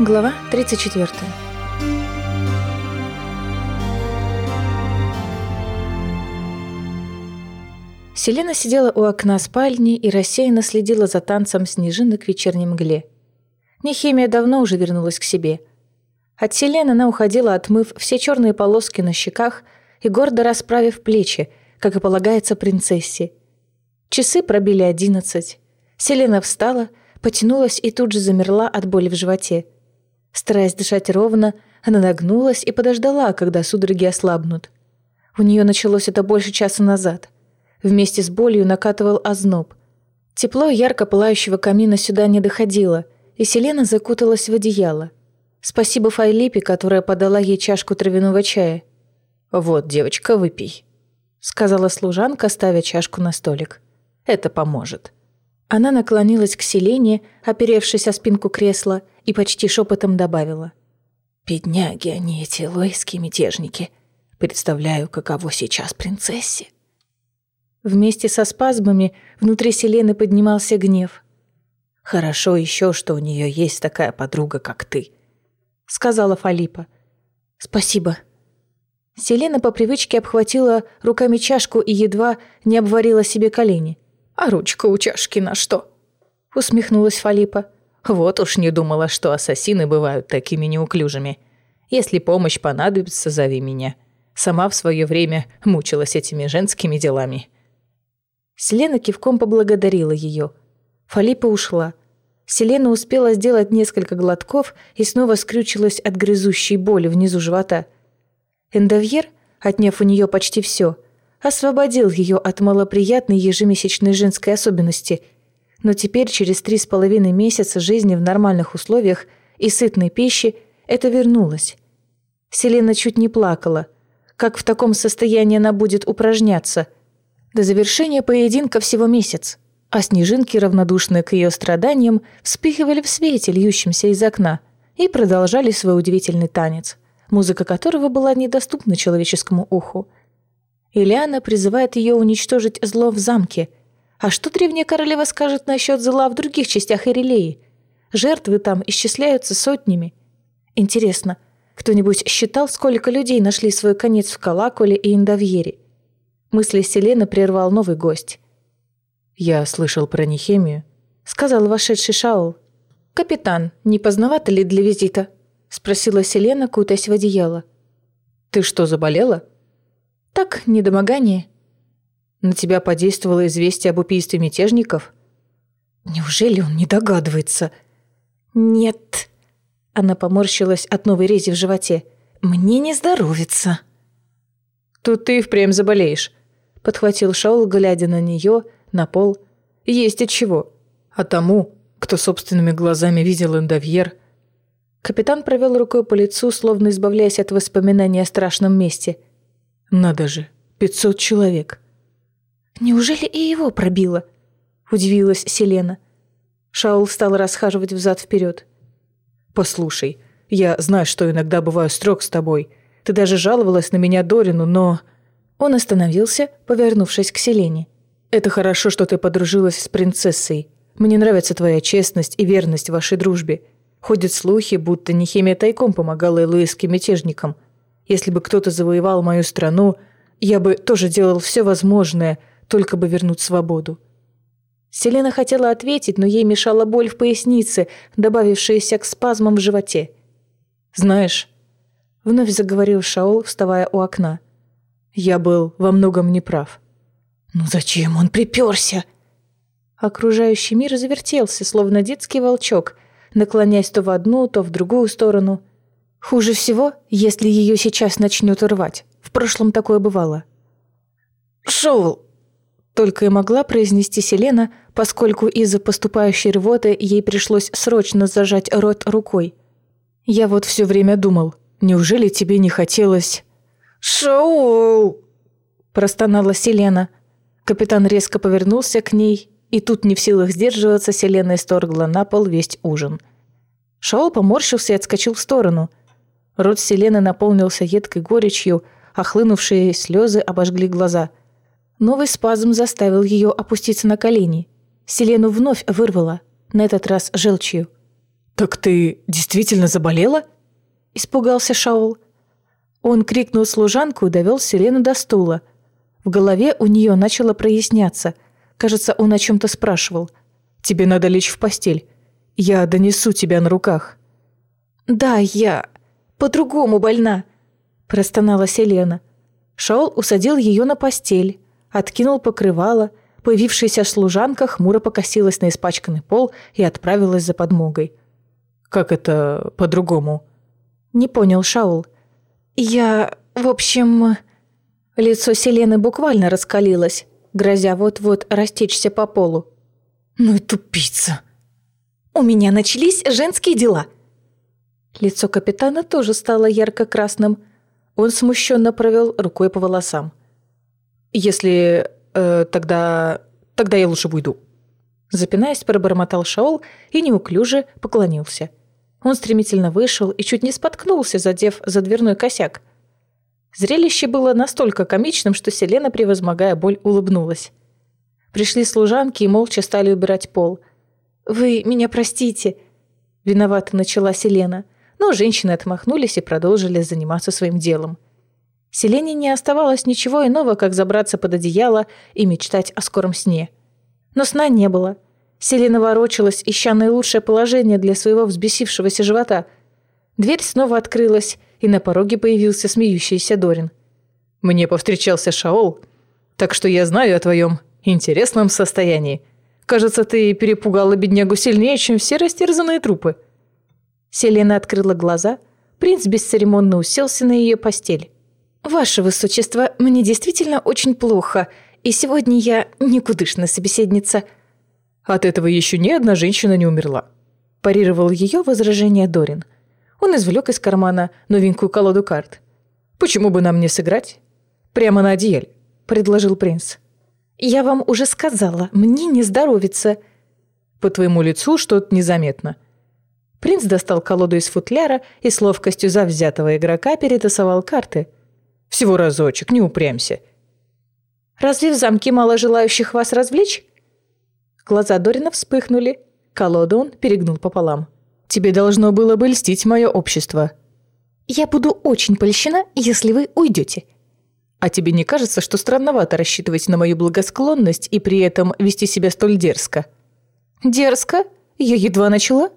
Глава 34. Селена сидела у окна спальни и рассеянно следила за танцем снежинок в вечерней мгле. Нехимия давно уже вернулась к себе. От Селены она уходила, отмыв все черные полоски на щеках и гордо расправив плечи, как и полагается принцессе. Часы пробили одиннадцать. Селена встала, потянулась и тут же замерла от боли в животе – Стараясь дышать ровно, она нагнулась и подождала, когда судороги ослабнут. У нее началось это больше часа назад. Вместе с болью накатывал озноб. Тепло ярко пылающего камина сюда не доходило, и Селена закуталась в одеяло. Спасибо Файлипе, которая подала ей чашку травяного чая. «Вот, девочка, выпей», — сказала служанка, ставя чашку на столик. «Это поможет». Она наклонилась к Селене, оперевшись о спинку кресла, и почти шепотом добавила. «Бедняги они, эти лойские мятежники. Представляю, каково сейчас принцессе». Вместе со спазмами внутри Селены поднимался гнев. «Хорошо еще, что у нее есть такая подруга, как ты», — сказала Фалипа. «Спасибо». Селена по привычке обхватила руками чашку и едва не обварила себе колени. «А ручка у чашки на что?» — усмехнулась Фалипа. «Вот уж не думала, что ассасины бывают такими неуклюжими. Если помощь понадобится, зови меня. Сама в свое время мучилась этими женскими делами». Селена кивком поблагодарила ее. Фалипа ушла. Селена успела сделать несколько глотков и снова скрючилась от грызущей боли внизу живота. Эндовьер, отняв у нее почти все, — освободил ее от малоприятной ежемесячной женской особенности. Но теперь, через три с половиной месяца жизни в нормальных условиях и сытной пищи, это вернулось. Селена чуть не плакала. Как в таком состоянии она будет упражняться? До завершения поединка всего месяц. А снежинки, равнодушные к ее страданиям, вспыхивали в свете, льющемся из окна, и продолжали свой удивительный танец, музыка которого была недоступна человеческому уху – Ильяна призывает ее уничтожить зло в замке. А что древняя королева скажет насчет зла в других частях Ирелеи? Жертвы там исчисляются сотнями. Интересно, кто-нибудь считал, сколько людей нашли свой конец в Калакуле и Индовьере? Мысли Селены прервал новый гость. «Я слышал про Нехемию», — сказал вошедший Шаул. «Капитан, не поздновато ли для визита?» — спросила Селена, кутаясь в одеяло. «Ты что, заболела?» Так, недомогание. На тебя подействовало известие об убийстве мятежников? Неужели он не догадывается? Нет. Она поморщилась от новой рези в животе. Мне не здоровится. Тут ты впрямь заболеешь. Подхватил Шаул, глядя на нее, на пол. Есть от чего. А тому, кто собственными глазами видел Эндовьер. Капитан провел рукой по лицу, словно избавляясь от воспоминаний о страшном месте – надо же, пятьсот человек. Неужели и его пробило? Удивилась Селена. Шаул стал расхаживать взад-вперед. «Послушай, я знаю, что иногда бываю строг с тобой. Ты даже жаловалась на меня Дорину, но...» Он остановился, повернувшись к Селене. «Это хорошо, что ты подружилась с принцессой. Мне нравится твоя честность и верность вашей дружбе. Ходят слухи, будто Нехемия тайком помогала элуэским мятежникам – если бы кто-то завоевал мою страну, я бы тоже делал все возможное, только бы вернуть свободу. Селена хотела ответить, но ей мешала боль в пояснице, добавившаяся к спазмам в животе. «Знаешь», — вновь заговорил Шаол, вставая у окна, — «я был во многом неправ». «Ну зачем он приперся?» Окружающий мир завертелся, словно детский волчок, наклоняясь то в одну, то в другую сторону — Хуже всего, если ее сейчас начнет рвать. В прошлом такое бывало. «Шоул!» Только и могла произнести Селена, поскольку из-за поступающей рвоты ей пришлось срочно зажать рот рукой. «Я вот все время думал, неужели тебе не хотелось...» «Шоул!» Простонала Селена. Капитан резко повернулся к ней, и тут не в силах сдерживаться, Селена исторгла на пол весь ужин. Шаол поморщился и отскочил в сторону – Рот Селены наполнился едкой горечью, а хлынувшие слезы обожгли глаза. Новый спазм заставил ее опуститься на колени. Селену вновь вырвало, на этот раз желчью. «Так ты действительно заболела?» – испугался Шаул. Он крикнул служанку и довел Селену до стула. В голове у нее начало проясняться. Кажется, он о чем-то спрашивал. «Тебе надо лечь в постель. Я донесу тебя на руках». «Да, я по-другому больна», – простонала Селена. Шаол усадил ее на постель, откинул покрывало, появившаяся служанка хмуро покосилась на испачканный пол и отправилась за подмогой. «Как это по-другому?» Не понял Шаул. «Я... в общем...» Лицо Селены буквально раскалилось, грозя вот-вот растечься по полу. «Ну и тупица!» «У меня начались женские дела!» Лицо капитана тоже стало ярко-красным. Он смущенно провел рукой по волосам. «Если... Э, тогда... тогда я лучше уйду». Запинаясь, пробормотал Шаол и неуклюже поклонился – он стремительно вышел и чуть не споткнулся, задев за дверной косяк. Зрелище было настолько комичным, что Селена, превозмогая боль, улыбнулась. Пришли служанки и молча стали убирать пол. «Вы меня простите», — виновато начала Селена, но женщины отмахнулись и продолжили заниматься своим делом. Селене не оставалось ничего иного, как забраться под одеяло и мечтать о скором сне. Но сна не было — Селена ворочалась, ища наилучшее положение для своего взбесившегося живота. Дверь снова открылась, и на пороге появился смеющийся Дорин. «Мне повстречался Шаол, так что я знаю о твоем интересном состоянии. Кажется, ты перепугала беднягу сильнее, чем все растерзанные трупы». Селена открыла глаза. Принц бесцеремонно уселся на ее постель. «Ваше высочество, мне действительно очень плохо, и сегодня я никудышная собеседница». От этого еще ни одна женщина не умерла. Парировал ее возражение Дорин. Он извлек из кармана новенькую колоду карт. «Почему бы нам не сыграть?» «Прямо на одеяль», — предложил принц. «Я вам уже сказала, мне не здоровится». «По твоему лицу что-то незаметно». Принц достал колоду из футляра и с ловкостью завзятого игрока перетасовал карты. «Всего разочек, не упрямься». «Разве в замке мало желающих вас развлечь?» Глаза Дорина вспыхнули. Колоду он перегнул пополам. «Тебе должно было бы льстить мое общество». «Я буду очень польщена, если вы уйдете». «А тебе не кажется, что странновато рассчитывать на мою благосклонность и при этом вести себя столь дерзко?» «Дерзко? Я едва начала?»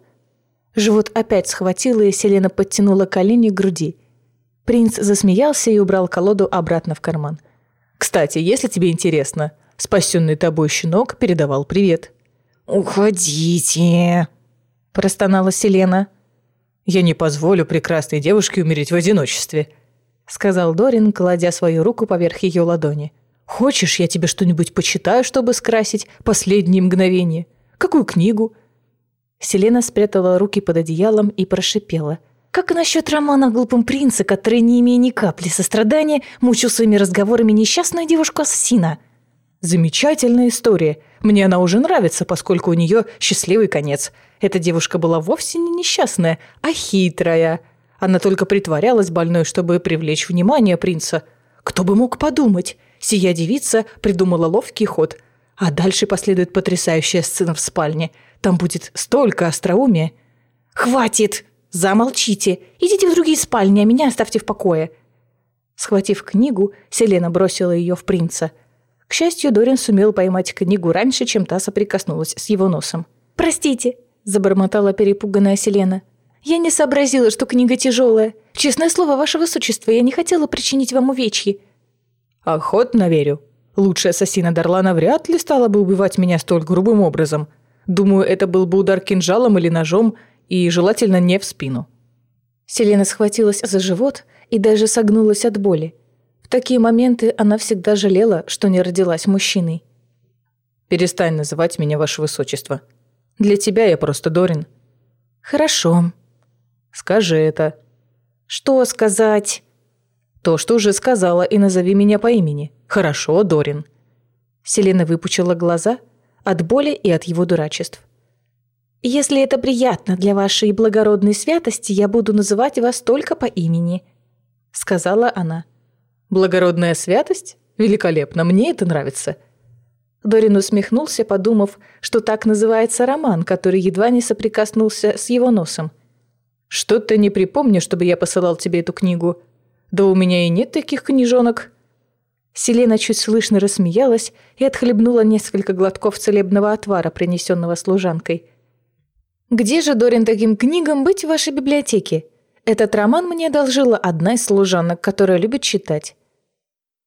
Живот опять схватило, и Селена подтянула колени к груди. Принц засмеялся и убрал колоду обратно в карман. «Кстати, если тебе интересно, Спасенный тобой щенок передавал привет. «Уходите!» – простонала Селена. «Я не позволю прекрасной девушке умереть в одиночестве», – сказал Дорин, кладя свою руку поверх ее ладони. «Хочешь, я тебе что-нибудь почитаю, чтобы скрасить последние мгновения? Какую книгу?» Селена спрятала руки под одеялом и прошипела. «Как насчет романа о глупом принце, который, не имея ни капли сострадания, мучил своими разговорами несчастную девушку-ассасина?» Замечательная история. Мне она уже нравится, поскольку у нее счастливый конец. Эта девушка была вовсе не несчастная, а хитрая. Она только притворялась больной, чтобы привлечь внимание принца. Кто бы мог подумать? Сия девица придумала ловкий ход. А дальше последует потрясающая сцена в спальне. Там будет столько остроумия. «Хватит! Замолчите! Идите в другие спальни, а меня оставьте в покое!» Схватив книгу, Селена бросила ее в принца – к счастью, Дорин сумел поймать книгу раньше, чем та соприкоснулась с его носом. «Простите», – забормотала перепуганная Селена. «Я не сообразила, что книга тяжелая. Честное слово, ваше высочество, я не хотела причинить вам увечьи». «Охотно верю. Лучшая ассасина Дарлана вряд ли стала бы убивать меня столь грубым образом. Думаю, это был бы удар кинжалом или ножом, и желательно не в спину». Селена схватилась за живот и даже согнулась от боли такие моменты она всегда жалела, что не родилась мужчиной. «Перестань называть меня ваше высочество. Для тебя я просто Дорин». «Хорошо». «Скажи это». «Что сказать?» «То, что уже сказала, и назови меня по имени. Хорошо, Дорин». Селена выпучила глаза от боли и от его дурачеств. «Если это приятно для вашей благородной святости, я буду называть вас только по имени», — сказала она. Благородная святость? Великолепно, мне это нравится. Дорин усмехнулся, подумав, что так называется роман, который едва не соприкоснулся с его носом. «Что-то не припомню, чтобы я посылал тебе эту книгу. Да у меня и нет таких книжонок». Селена чуть слышно рассмеялась и отхлебнула несколько глотков целебного отвара, принесенного служанкой. «Где же, Дорин, таким книгам быть в вашей библиотеке? Этот роман мне одолжила одна из служанок, которая любит читать».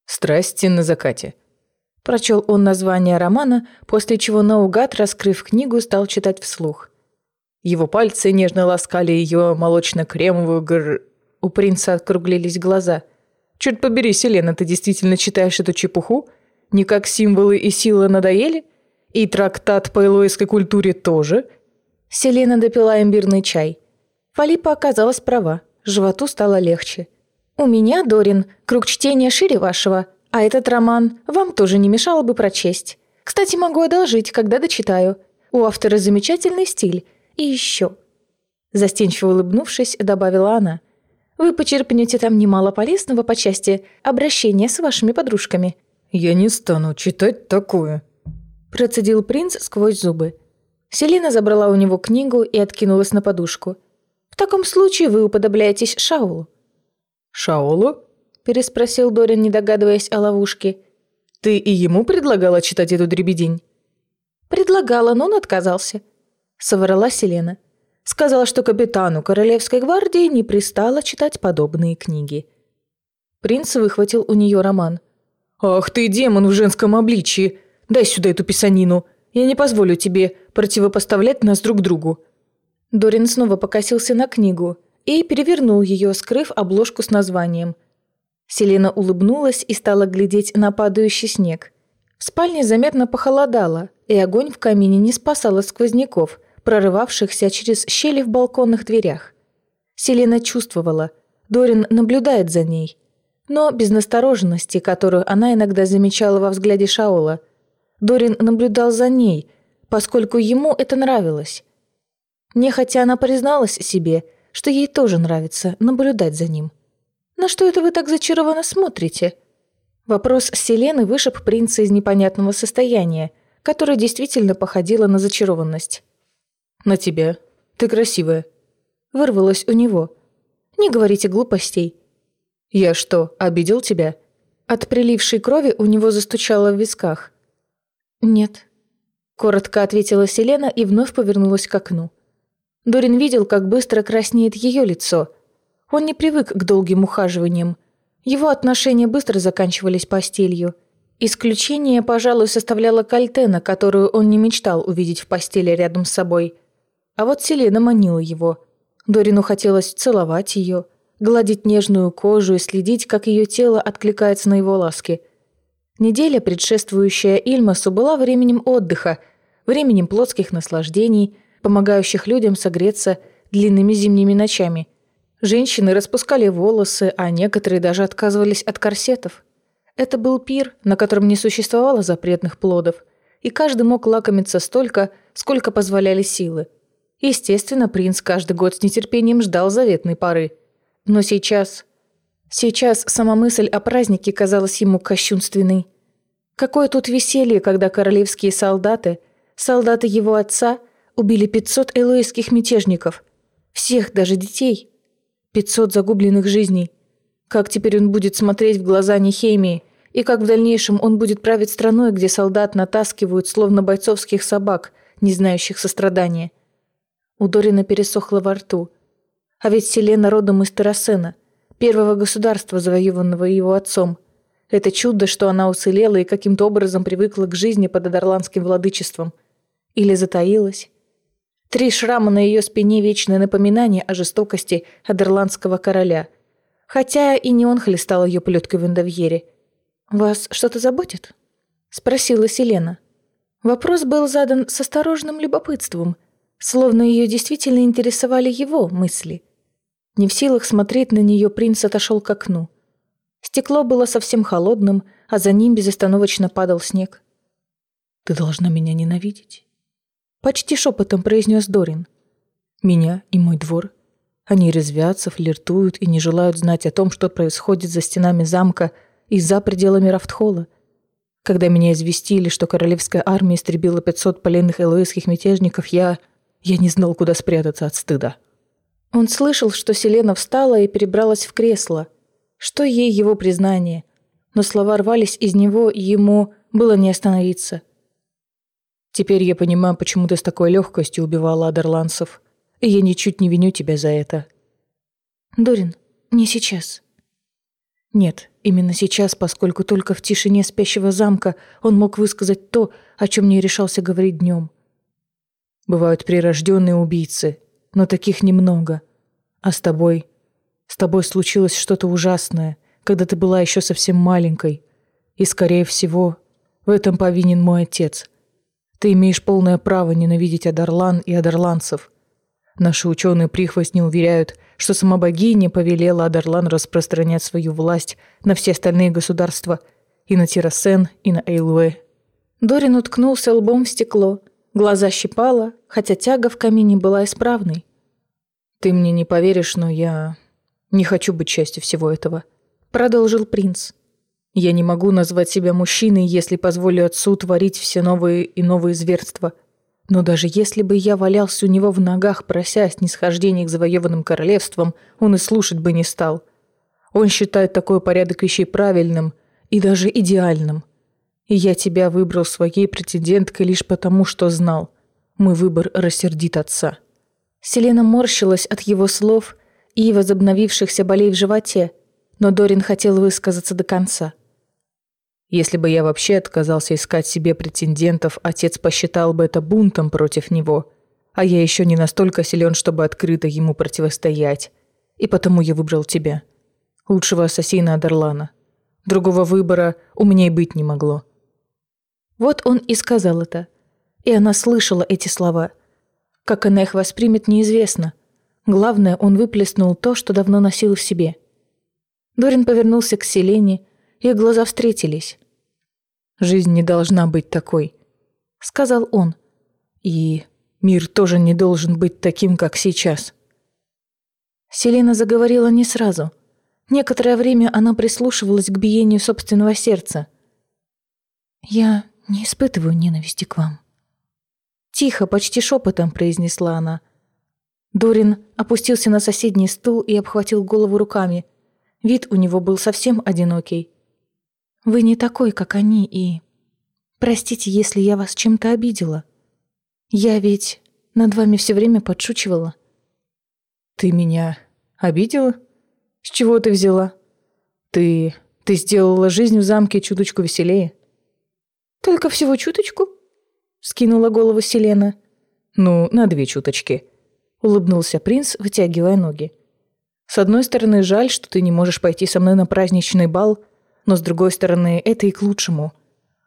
«Страсти на закате», Прочел он название романа, после чего наугад, раскрыв книгу, стал читать вслух. Его пальцы нежно ласкали ее молочно-кремовую гр... У принца округлились глаза. «Черт побери, Селена, ты действительно читаешь эту чепуху? Не как символы и сила надоели? И трактат по элойской культуре тоже?» Селена допила имбирный чай. Фалипа оказалась права. Животу стало легче. «У меня, Дорин, круг чтения шире вашего», а этот роман вам тоже не мешало бы прочесть. Кстати, могу одолжить, когда дочитаю. У автора замечательный стиль. И еще. Застенчиво улыбнувшись, добавила она. Вы почерпнете там немало полезного по части обращения с вашими подружками. «Я не стану читать такое», – процедил принц сквозь зубы. Селина забрала у него книгу и откинулась на подушку. «В таком случае вы уподобляетесь Шаулу». «Шаулу?» переспросил Дорин, не догадываясь о ловушке. «Ты и ему предлагала читать эту дребедень?» «Предлагала, но он отказался», — соврала Селена. Сказала, что капитану Королевской гвардии не пристало читать подобные книги. Принц выхватил у нее роман. «Ах ты, демон в женском обличии! Дай сюда эту писанину! Я не позволю тебе противопоставлять нас друг другу!» Дорин снова покосился на книгу и перевернул ее, скрыв обложку с названием – Селена улыбнулась и стала глядеть на падающий снег. В спальне заметно похолодало, и огонь в камине не спасал от сквозняков, прорывавшихся через щели в балконных дверях. Селена чувствовала, Дорин наблюдает за ней. Но без настороженности, которую она иногда замечала во взгляде Шаола. Дорин наблюдал за ней, поскольку ему это нравилось. Нехотя она призналась себе, что ей тоже нравится наблюдать за ним. «На что это вы так зачарованно смотрите?» Вопрос Селены вышиб принца из непонятного состояния, которое действительно походило на зачарованность. «На тебя. Ты красивая». Вырвалось у него. «Не говорите глупостей». «Я что, обидел тебя?» От прилившей крови у него застучало в висках. «Нет», — коротко ответила Селена и вновь повернулась к окну. Дорин видел, как быстро краснеет ее лицо — он не привык к долгим ухаживаниям. Его отношения быстро заканчивались постелью. Исключение, пожалуй, составляла Кальтена, которую он не мечтал увидеть в постели рядом с собой. А вот Селена манила его. Дорину хотелось целовать ее, гладить нежную кожу и следить, как ее тело откликается на его ласки. Неделя, предшествующая Ильмасу, была временем отдыха, временем плотских наслаждений, помогающих людям согреться длинными зимними ночами – Женщины распускали волосы, а некоторые даже отказывались от корсетов. Это был пир, на котором не существовало запретных плодов, и каждый мог лакомиться столько, сколько позволяли силы. Естественно, принц каждый год с нетерпением ждал заветной поры. Но сейчас... Сейчас сама мысль о празднике казалась ему кощунственной. Какое тут веселье, когда королевские солдаты, солдаты его отца, убили 500 элоийских мятежников. Всех, даже детей. Пятьсот загубленных жизней. Как теперь он будет смотреть в глаза Нехемии? И как в дальнейшем он будет править страной, где солдат натаскивают, словно бойцовских собак, не знающих сострадания? У Дорина пересохло во рту. А ведь Селена родом из Террасена, первого государства, завоеванного его отцом. Это чудо, что она уцелела и каким-то образом привыкла к жизни под Адерландским владычеством. Или затаилась. Три шрама на ее спине – вечное напоминание о жестокости адерландского короля. Хотя и не он хлестал ее плеткой в Индовьере. «Вас что-то заботит?» – спросила Селена. Вопрос был задан с осторожным любопытством, словно ее действительно интересовали его мысли. Не в силах смотреть на нее, принц отошел к окну. Стекло было совсем холодным, а за ним безостановочно падал снег. «Ты должна меня ненавидеть». Почти шепотом произнес Дорин. Меня и мой двор. Они резвятся, флиртуют и не желают знать о том, что происходит за стенами замка и за пределами Рафтхола. Когда меня известили, что королевская армия истребила 500 пленных элоэских мятежников, я... я не знал, куда спрятаться от стыда. Он слышал, что Селена встала и перебралась в кресло. Что ей его признание? Но слова рвались из него, и ему было не остановиться. Теперь я понимаю, почему ты с такой легкостью убивала адерландцев. И я ничуть не виню тебя за это. Дорин, не сейчас. Нет, именно сейчас, поскольку только в тишине спящего замка он мог высказать то, о чем не решался говорить днем. Бывают прирожденные убийцы, но таких немного. А с тобой... С тобой случилось что-то ужасное, когда ты была еще совсем маленькой. И, скорее всего, в этом повинен мой отец. Ты имеешь полное право ненавидеть Адарлан и адарланцев. Наши ученые прихвостни уверяют, что сама богиня повелела Адарлан распространять свою власть на все остальные государства, и на Тирасен, и на Эйлуэ. Дорин уткнулся лбом в стекло. Глаза щипало, хотя тяга в камине была исправной. «Ты мне не поверишь, но я не хочу быть частью всего этого», — продолжил принц. «Я не могу назвать себя мужчиной, если позволю отцу творить все новые и новые зверства. Но даже если бы я валялся у него в ногах, прося о к завоеванным королевствам, он и слушать бы не стал. Он считает такой порядок вещей правильным и даже идеальным. И я тебя выбрал своей претенденткой лишь потому, что знал. Мой выбор рассердит отца». Селена морщилась от его слов и возобновившихся болей в животе, но Дорин хотел высказаться до конца. Если бы я вообще отказался искать себе претендентов, отец посчитал бы это бунтом против него, а я еще не настолько силен, чтобы открыто ему противостоять. И потому я выбрал тебя. Лучшего ассасина Адерлана. Другого выбора у меня и быть не могло. Вот он и сказал это. И она слышала эти слова – как она их воспримет, неизвестно. Главное, он выплеснул то, что давно носил в себе. Дорин повернулся к Селене, их глаза встретились. «Жизнь не должна быть такой», — сказал он. «И мир тоже не должен быть таким, как сейчас». Селена заговорила не сразу. Некоторое время она прислушивалась к биению собственного сердца. «Я не испытываю ненависти к вам», Тихо, почти шепотом произнесла она. Дорин опустился на соседний стул и обхватил голову руками. Вид у него был совсем одинокий. «Вы не такой, как они, и... Простите, если я вас чем-то обидела. Я ведь над вами все время подшучивала». «Ты меня обидела? С чего ты взяла? Ты... ты сделала жизнь в замке чуточку веселее?» «Только всего чуточку?» Скинула голову Селена. «Ну, на две чуточки», — улыбнулся принц, вытягивая ноги. «С одной стороны, жаль, что ты не можешь пойти со мной на праздничный бал, но с другой стороны, это и к лучшему.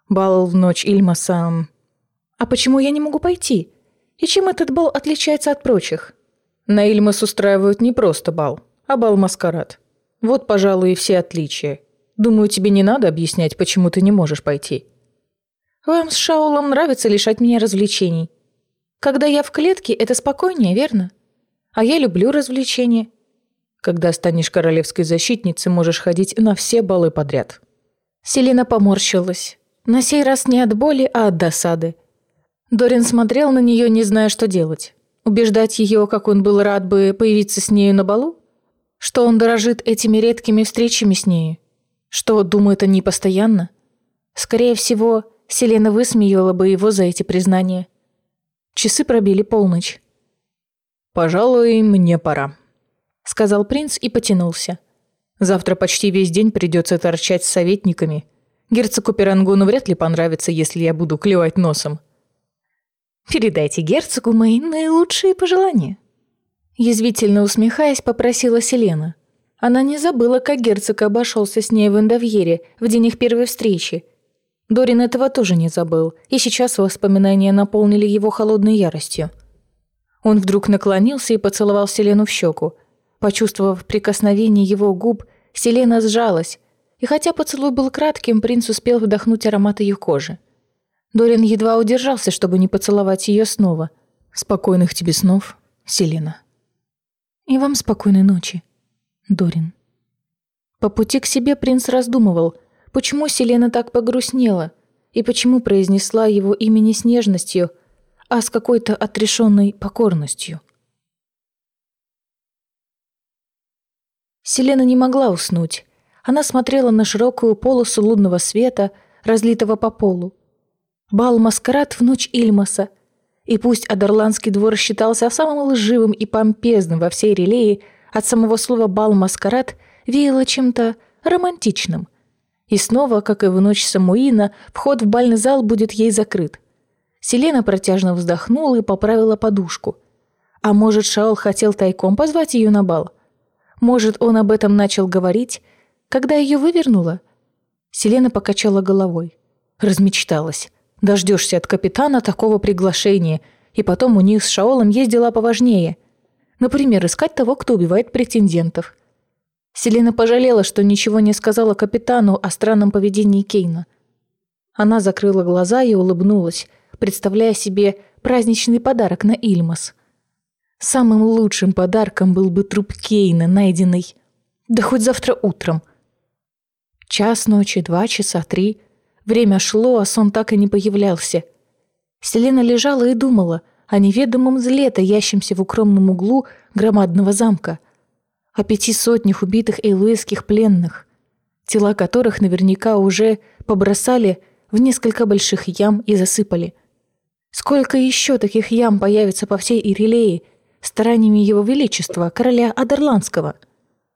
Бал в ночь Ильмаса...» «А почему я не могу пойти? И чем этот бал отличается от прочих?» «На Ильмас устраивают не просто бал, а бал-маскарад. Вот, пожалуй, и все отличия. Думаю, тебе не надо объяснять, почему ты не можешь пойти». Вам с Шаулом нравится лишать меня развлечений. Когда я в клетке, это спокойнее, верно? А я люблю развлечения. Когда станешь королевской защитницей, можешь ходить на все балы подряд». Селина поморщилась. На сей раз не от боли, а от досады. Дорин смотрел на нее, не зная, что делать. Убеждать ее, как он был рад бы появиться с нею на балу? Что он дорожит этими редкими встречами с нею? Что думает о ней постоянно? Скорее всего, Селена высмеяла бы его за эти признания. Часы пробили полночь. «Пожалуй, мне пора», — сказал принц и потянулся. «Завтра почти весь день придется торчать с советниками. Герцогу Пирангону вряд ли понравится, если я буду клевать носом». «Передайте герцогу мои наилучшие пожелания». Язвительно усмехаясь, попросила Селена. Она не забыла, как герцог обошелся с ней в Эндовьере в день их первой встречи, Дорин этого тоже не забыл, и сейчас воспоминания наполнили его холодной яростью. Он вдруг наклонился и поцеловал Селену в щеку. Почувствовав прикосновение его губ, Селена сжалась, и хотя поцелуй был кратким, принц успел вдохнуть аромат ее кожи. Дорин едва удержался, чтобы не поцеловать ее снова. «Спокойных тебе снов, Селена». «И вам спокойной ночи, Дорин». По пути к себе принц раздумывал – Почему Селена так погрустнела? и почему произнесла его имя не с нежностью, а с какой-то отрешенной покорностью. Селена не могла уснуть. Она смотрела на широкую полосу лунного света, разлитого по полу. Бал-маскарад в ночь Ильмаса. И пусть Адерландский двор считался самым лживым и помпезным во всей релее, от самого слова «бал-маскарад» веяло чем-то романтичным. И снова, как и в ночь Самуина, вход в бальный зал будет ей закрыт. Селена протяжно вздохнула и поправила подушку. А может, Шаол хотел тайком позвать ее на бал? Может, он об этом начал говорить, когда ее вывернуло? Селена покачала головой. Размечталась. Дождешься от капитана такого приглашения, и потом у них с Шаолом есть дела поважнее. Например, искать того, кто убивает претендентов. Селена пожалела, что ничего не сказала капитану о странном поведении Кейна. Она закрыла глаза и улыбнулась, представляя себе праздничный подарок на Ильмас. Самым лучшим подарком был бы труп Кейна, найденный... Да хоть завтра утром. Час ночи, два часа, три. Время шло, а сон так и не появлялся. Селена лежала и думала о неведомом зле, таящемся в укромном углу громадного замка — о пяти сотнях убитых эйлуэзских пленных, тела которых наверняка уже побросали в несколько больших ям и засыпали. Сколько еще таких ям появится по всей Ирилее стараниями Его Величества, короля Адерландского –